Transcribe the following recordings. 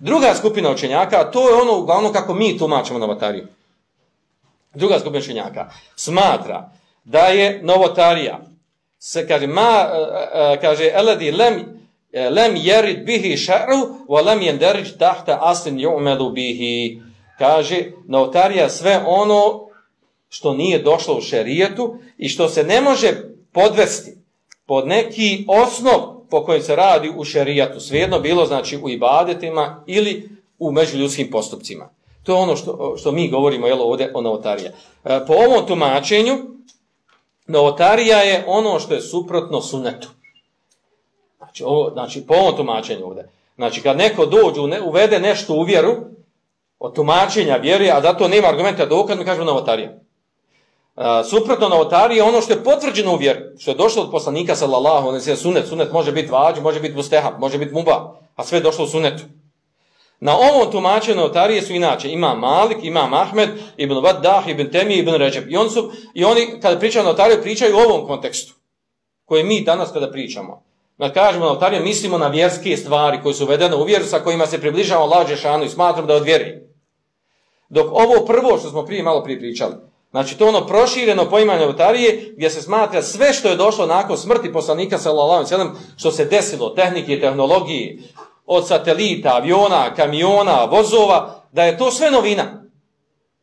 Druga skupina učenjaka, to je ono uglavnom kako mi tumačimo novotariju. Druga skupina učenjaka smatra da je novotarija, se kaže, ma, e, e, kaže, eledi lem, e, lem jerid bihi šaru, wa lem jenderić tahta asin ju'melu bihi. Kaže, novotarija sve ono što nije došlo u šerijetu i što se ne može podvesti pod neki osnov po kojem se radi u šerijatu, svejedno bilo znači u ibadetima ili u međuljudskim postupcima. To je ono što, što mi govorimo jel, ovdje o novotarija. E, po ovom tumačenju, novotarija je ono što je suprotno sunetu. Znači, ovo, znači po ovom tumačenju ovdje. Znači, kad neko dođu, ne, uvede nešto u vjeru, od tumačenja vjeri, a zato nema argumenta dokaz, mi kažemo novotarija suprotno novotarije je ono što je potvrđeno u vjeru, što je došlo od poslanika sallallahu alejhi ve sunet, sunet može biti vađ, može biti mustehab, može biti muba, a sve je došlo u sunetu. Na ovom tumačenju novotarije su inače ima Malik, ima Ahmed, Ibn Vadah, Ibn Temi, Ibn Ređeb. I su, oni kada pričaju novotariju, pričaju u ovom kontekstu, koje mi danas kada pričamo. Na kažemo novotarije, mislimo na vjerske stvari koje su uvedene u vjeru sa kojima se približava lađe šanu i smatram da odvjeri. Dok ovo prvo što smo prije malo prije pričali, Znači to ono prošireno poimanje novotarije gdje se smatra sve što je došlo nakon smrti poslanika sallallahu alejhi što se desilo tehnike i tehnologiji od satelita, aviona, kamiona, vozova, da je to sve novina.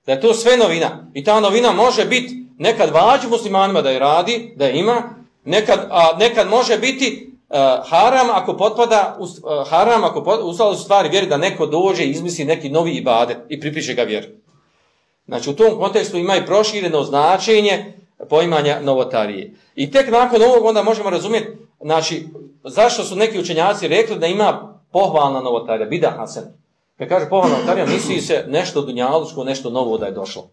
Da je to sve novina. I ta novina može biti nekad vađu muslimanima da je radi, da je ima, nekad, a nekad može biti uh, haram ako potpada, uh, haram ako potpada, u stvari vjeri da neko dođe i izmisli neki novi ibadet i pripiše ga vjeru. Znači u tom kontekstu ima i prošireno značenje poimanja novotarije. I tek nakon ovog onda možemo razumjeti znači, zašto su neki učenjaci rekli da ima pohvalna novotarija, bida hasen. Kad kaže pohvalna novotarija, misli se nešto dunjalučko, nešto novo da je došlo.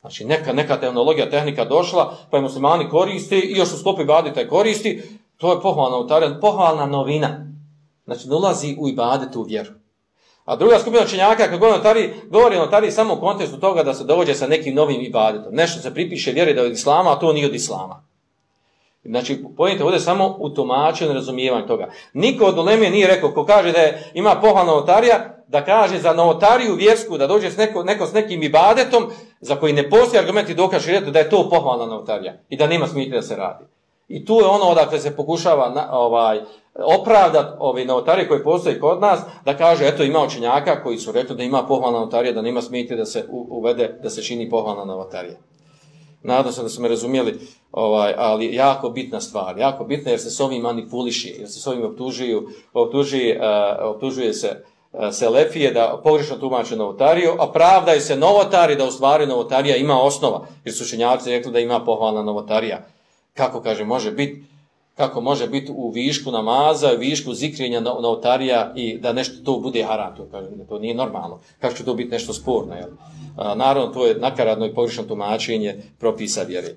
Znači neka, neka tehnologija, tehnika došla, pa je muslimani koristi i još u sklopi badita koristi, to je pohvalna novotarija, pohvalna novina. Znači ne ulazi u ibadetu u vjeru. A druga skupina učenjaka, kad govori o notariji, govori o notariji samo u kontekstu toga da se dovođe sa nekim novim ibadetom. Nešto se pripiše vjeri da je od islama, a to nije od islama. Znači, pojente ovdje samo u tumačenju razumijevanju toga. Niko od Uleme nije rekao, ko kaže da je, ima pohvalna notarija, da kaže za notariju vjersku, da dođe s neko, neko s nekim ibadetom, za koji ne postoji argumenti dokaže da je to pohvalna notarija i da nema smijete da se radi. I tu je ono odakle se pokušava na, ovaj, opravdat ove notarije koje postoje kod nas, da kaže, eto ima učenjaka koji su rekli da ima pohvalna notarija, da nema smijeti da se uvede, da se čini pohvalna notarija. Nadam se da su me razumijeli, ovaj, ali jako bitna stvar, jako bitna jer se s ovim manipuliši, jer se s ovim optužuju, optužuje, uh, optužuje se uh, Selefije da pogrešno tumače novotariju, a pravdaju se novotari da u stvari novotarija ima osnova, jer su učenjaci rekli da ima pohvalna novotarija. Kako kaže, može biti kako može biti u višku namaza, u višku zikrenja notarija i da nešto to bude haram, to, kaže, to nije normalno. Kako će to biti nešto sporno? Jel? A, naravno, to je nakaradno i pogrešno tumačenje propisa vjere.